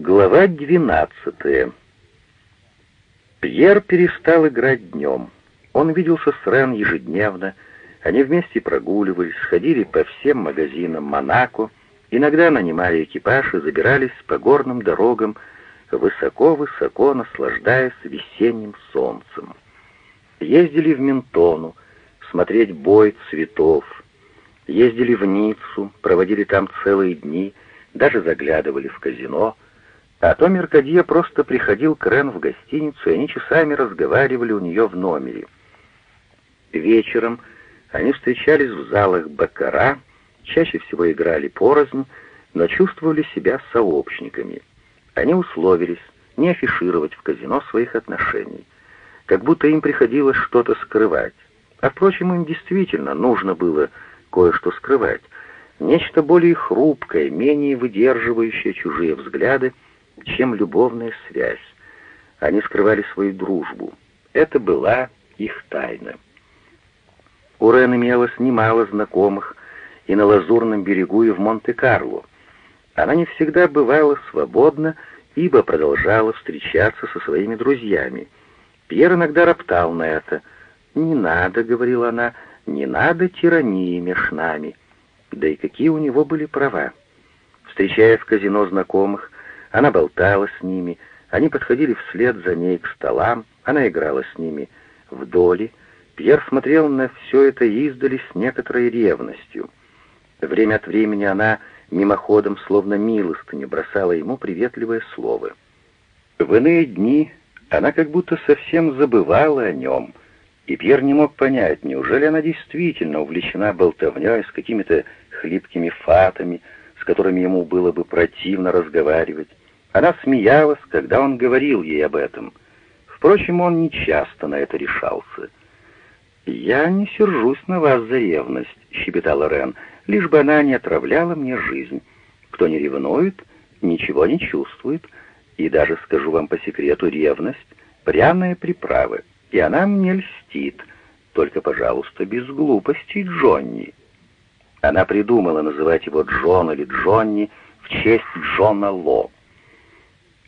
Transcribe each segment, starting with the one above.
Глава двенадцатая. Пьер перестал играть днем. Он виделся с Рен ежедневно, они вместе прогуливались, ходили по всем магазинам Монако, иногда нанимали экипаж и забирались по горным дорогам, высоко-высоко наслаждаясь весенним солнцем. Ездили в Ментону, смотреть бой цветов, ездили в Ниццу, проводили там целые дни, даже заглядывали в казино — а то Меркадье просто приходил к Рен в гостиницу, и они часами разговаривали у нее в номере. Вечером они встречались в залах Бакара, чаще всего играли порознь, но чувствовали себя сообщниками. Они условились не афишировать в казино своих отношений, как будто им приходилось что-то скрывать. А впрочем, им действительно нужно было кое-что скрывать, нечто более хрупкое, менее выдерживающее чужие взгляды, чем любовная связь. Они скрывали свою дружбу. Это была их тайна. У Рен имелось немало знакомых и на Лазурном берегу, и в Монте-Карло. Она не всегда бывала свободна, ибо продолжала встречаться со своими друзьями. Пьер иногда роптал на это. «Не надо», — говорила она, — «не надо тирании меж нами». Да и какие у него были права. Встречая в казино знакомых, она болтала с ними, они подходили вслед за ней к столам, она играла с ними в доли. Пьер смотрел на все это издали с некоторой ревностью. Время от времени она мимоходом, словно милостыню, бросала ему приветливое слово. В иные дни она как будто совсем забывала о нем, и Пьер не мог понять, неужели она действительно увлечена болтовней с какими-то хлипкими фатами, с которыми ему было бы противно разговаривать. Она смеялась, когда он говорил ей об этом. Впрочем, он не часто на это решался. «Я не сержусь на вас за ревность», — щебетала Рен, «лишь бы она не отравляла мне жизнь. Кто не ревнует, ничего не чувствует, и даже, скажу вам по секрету, ревность — пряная приправа, и она мне льстит. Только, пожалуйста, без глупостей, Джонни». Она придумала называть его Джон или Джонни в честь Джона Ло.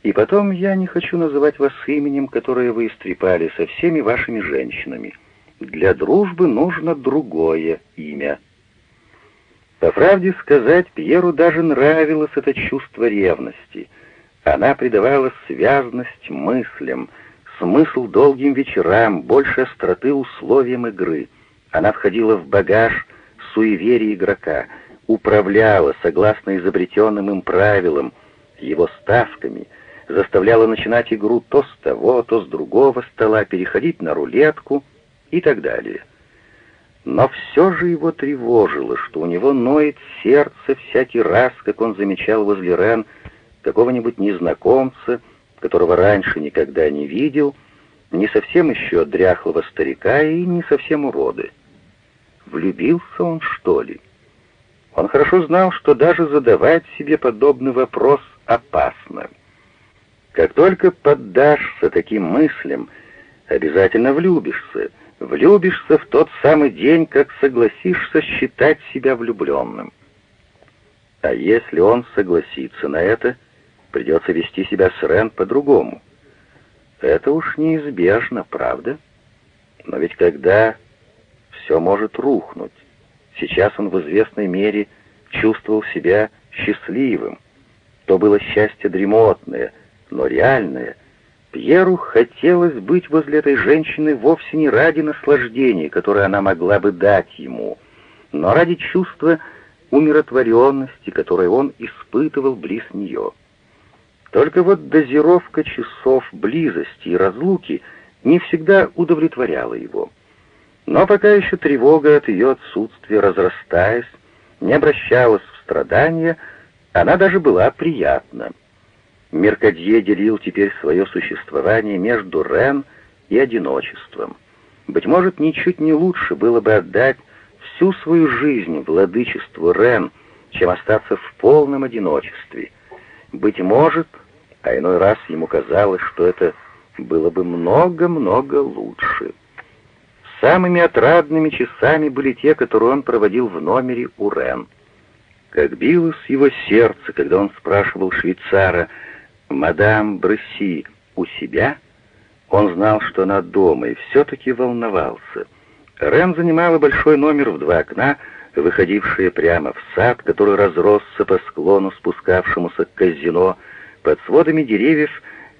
И потом я не хочу называть вас именем, которое вы истрепали со всеми вашими женщинами. Для дружбы нужно другое имя. По правде сказать, Пьеру даже нравилось это чувство ревности. Она придавала связность мыслям, смысл долгим вечерам, больше остроты условиям игры. Она входила в багаж суеверия игрока, управляла, согласно изобретенным им правилам, его ставками — заставляла начинать игру то с того, то с другого стола, переходить на рулетку и так далее. Но все же его тревожило, что у него ноет сердце всякий раз, как он замечал возле Рен какого-нибудь незнакомца, которого раньше никогда не видел, не совсем еще дряхлого старика и не совсем уроды. Влюбился он, что ли? Он хорошо знал, что даже задавать себе подобный вопрос опасно. Как только поддашься таким мыслям, обязательно влюбишься. Влюбишься в тот самый день, как согласишься считать себя влюбленным. А если он согласится на это, придется вести себя с Рен по-другому. Это уж неизбежно, правда? Но ведь когда все может рухнуть, сейчас он в известной мере чувствовал себя счастливым. То было счастье дремотное — но реальное. Пьеру хотелось быть возле этой женщины вовсе не ради наслаждения, которое она могла бы дать ему, но ради чувства умиротворенности, которое он испытывал близ нее. Только вот дозировка часов близости и разлуки не всегда удовлетворяла его. Но пока еще тревога от ее отсутствия, разрастаясь, не обращалась в страдания, она даже была приятна. Меркадье делил теперь свое существование между Рен и одиночеством. Быть может, ничуть не лучше было бы отдать всю свою жизнь владычеству Рен, чем остаться в полном одиночестве. Быть может, а иной раз ему казалось, что это было бы много-много лучше. Самыми отрадными часами были те, которые он проводил в номере у Рен. Как билось его сердце, когда он спрашивал швейцара — мадам Бресси у себя, он знал, что она дома, и все-таки волновался. Рен занимала большой номер в два окна, выходившие прямо в сад, который разросся по склону, спускавшемуся к казино. Под сводами деревьев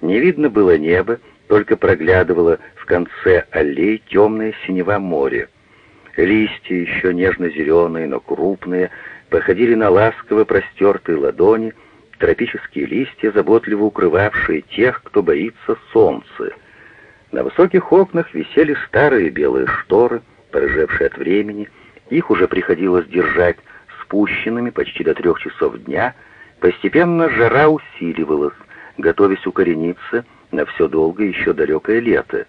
не видно было неба, только проглядывало в конце аллей темное синева моря. Листья, еще нежно-зеленые, но крупные, походили на ласково простертые ладони, тропические листья, заботливо укрывавшие тех, кто боится солнца. На высоких окнах висели старые белые шторы, порыжевшие от времени, их уже приходилось держать спущенными почти до трех часов дня, постепенно жара усиливалась, готовясь укорениться на все долгое еще далекое лето.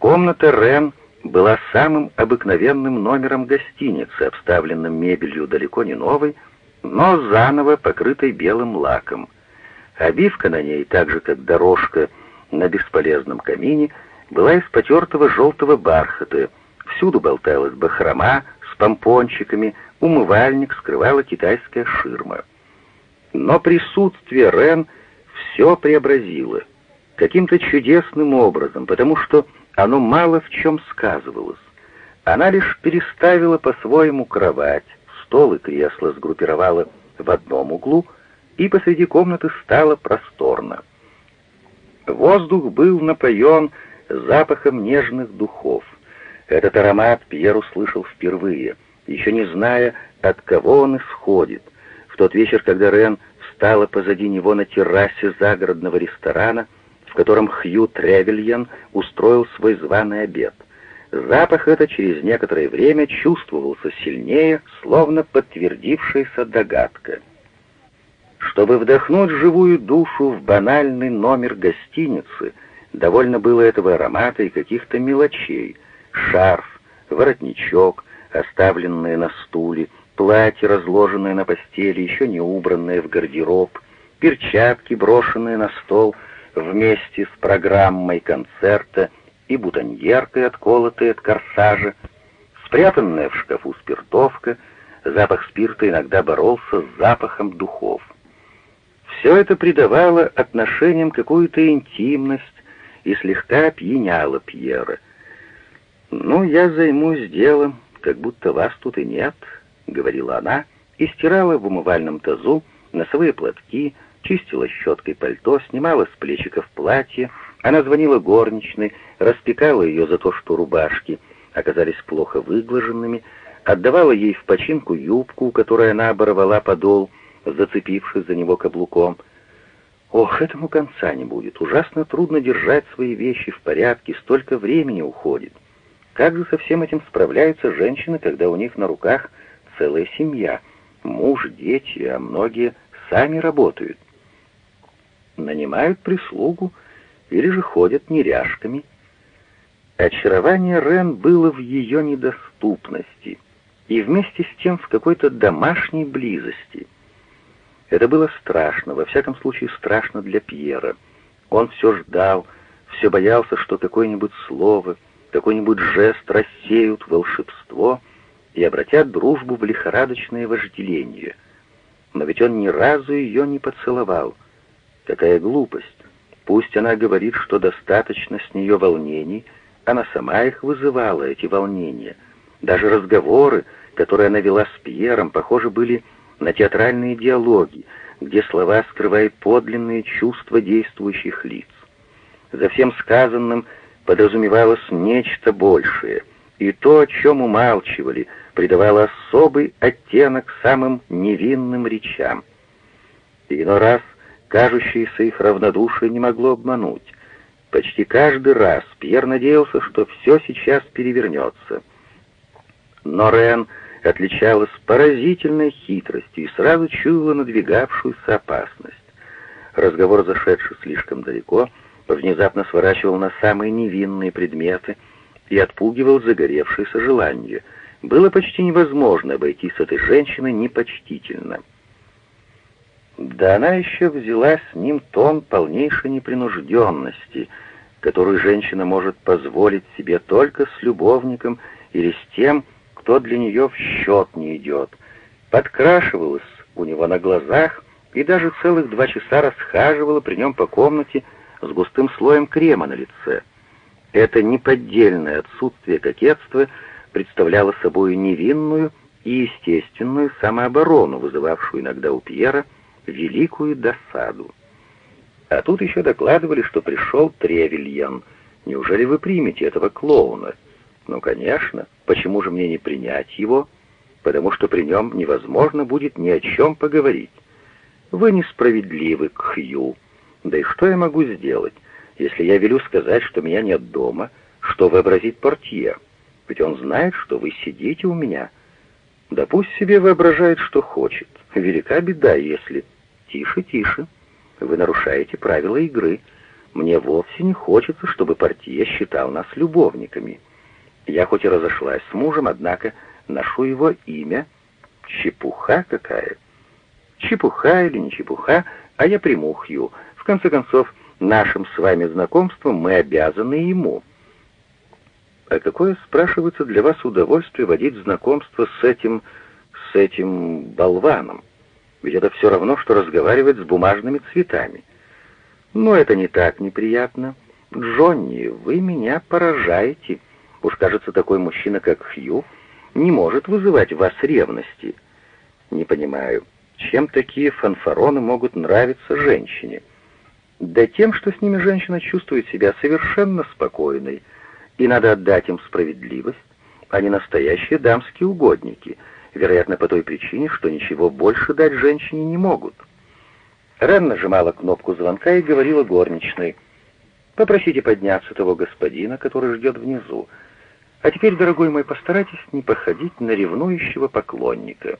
Комната Рен была самым обыкновенным номером гостиницы, обставленным мебелью далеко не новой, но заново покрытой белым лаком. Обивка на ней, так же как дорожка на бесполезном камине, была из потертого желтого бархата, всюду болталась бахрома с помпончиками, умывальник скрывала китайская ширма. Но присутствие Рен все преобразило, каким-то чудесным образом, потому что оно мало в чем сказывалось. Она лишь переставила по-своему кровать, стол и кресло сгруппировала в одном углу, и посреди комнаты стало просторно. Воздух был напоен запахом нежных духов. Этот аромат Пьер услышал впервые, еще не зная, от кого он исходит. В тот вечер, когда Рен встала позади него на террасе загородного ресторана, в котором Хью Тревельян устроил свой званый обед. Запах этот через некоторое время чувствовался сильнее, словно подтвердившаяся догадка. Чтобы вдохнуть живую душу в банальный номер гостиницы, довольно было этого аромата и каких-то мелочей. Шарф, воротничок, оставленные на стуле, платье, разложенное на постели, еще не убранное в гардероб, перчатки, брошенные на стол вместе с программой концерта — и бутоньеркой, отколотой от корсажа, спрятанная в шкафу спиртовка, запах спирта иногда боролся с запахом духов. Все это придавало отношениям какую-то интимность и слегка опьяняло Пьера. «Ну, я займусь делом, как будто вас тут и нет», — говорила она, и стирала в умывальном тазу носовые платки, чистила щеткой пальто, снимала с плечиков платье, она звонила горничной, распекала ее за то, что рубашки оказались плохо выглаженными, отдавала ей в починку юбку, которой она оборвала подол, зацепившись за него каблуком. Ох, этому конца не будет. Ужасно трудно держать свои вещи в порядке, столько времени уходит. Как же со всем этим справляются женщины, когда у них на руках целая семья, муж, дети, а многие сами работают? Нанимают прислугу, или же ходят неряшками. Очарование Рен было в ее недоступности и вместе с тем в какой-то домашней близости. Это было страшно, во всяком случае страшно для Пьера. Он все ждал, все боялся, что какое-нибудь слово, какой-нибудь жест рассеют волшебство и обратят дружбу в лихорадочное вожделение. Но ведь он ни разу ее не поцеловал. Какая глупость! Пусть она говорит, что достаточно с нее волнений, она сама их вызывала, эти волнения. Даже разговоры, которые она вела с Пьером, похоже, были на театральные диалоги, где слова скрывают подлинные чувства действующих лиц. За всем сказанным подразумевалось нечто большее, и то, о чем умалчивали, придавало особый оттенок самым невинным речам. Иной раз Кажущееся их равнодушие не могло обмануть. Почти каждый раз Пьер надеялся, что все сейчас перевернется. Но Рен отличалась поразительной хитростью и сразу чуяла надвигавшуюся опасность. Разговор, зашедший слишком далеко, внезапно сворачивал на самые невинные предметы и отпугивал загоревшееся желание. Было почти невозможно обойти с этой женщиной непочтительно. Да она еще взяла с ним тон полнейшей непринужденности, которую женщина может позволить себе только с любовником или с тем, кто для нее в счет не идет. Подкрашивалась у него на глазах, и даже целых два часа расхаживала при нем по комнате с густым слоем крема на лице. Это неподдельное отсутствие кокетства представляло собой невинную и естественную самооборону, вызывавшую иногда у Пьера великую досаду. А тут еще докладывали, что пришел Тревельян. Неужели вы примете этого клоуна? Ну, конечно. Почему же мне не принять его? Потому что при нем невозможно будет ни о чем поговорить. Вы несправедливы, Кхью. Да и что я могу сделать? Если я велю сказать, что меня нет дома, что вообразит портье? Ведь он знает, что вы сидите у меня. Да пусть себе воображает, что хочет. Велика беда, если... Тише, тише. Вы нарушаете правила игры. Мне вовсе не хочется, чтобы портье считал нас любовниками. Я хоть и разошлась с мужем, однако ношу его имя. Чепуха какая. Чепуха или не чепуха, а я приму Хью. В конце концов, нашим с вами знакомством мы обязаны ему. А какое, спрашивается, для вас удовольствие водить знакомство с этим... с этим болваном? Ведь это все равно, что разговаривать с бумажными цветами. Но это не так неприятно. Джонни, вы меня поражаете. Уж кажется, такой мужчина, как Хью, не может вызывать в вас ревности. Не понимаю, чем такие фанфароны могут нравиться женщине? Да тем, что с ними женщина чувствует себя совершенно спокойной, и надо отдать им справедливость, они настоящие дамские угодники, вероятно, по той причине, что ничего больше дать женщине не могут. Рен нажимала кнопку звонка и говорила горничной, «Попросите подняться того господина, который ждет внизу. А теперь, дорогой мой, постарайтесь не походить на ревнующего поклонника».